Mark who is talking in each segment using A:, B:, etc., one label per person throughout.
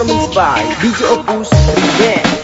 A: performance by DJ Opus Band.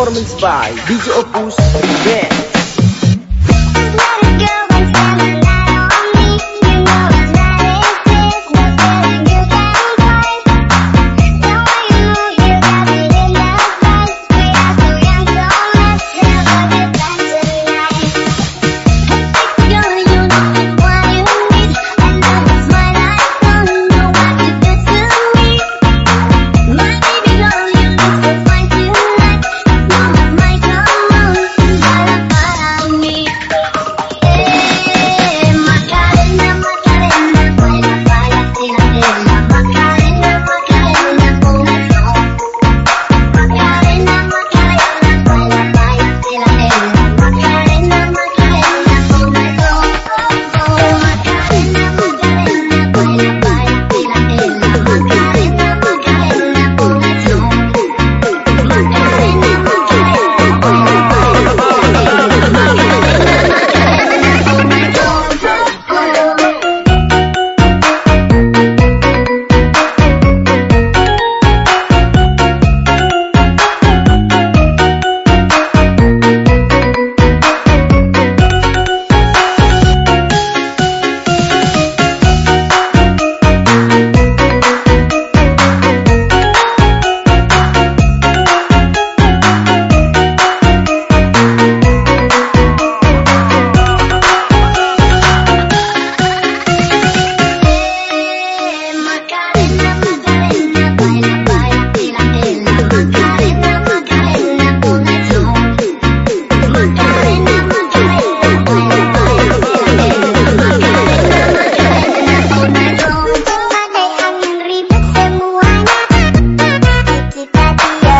A: performance by DJ Opus Band.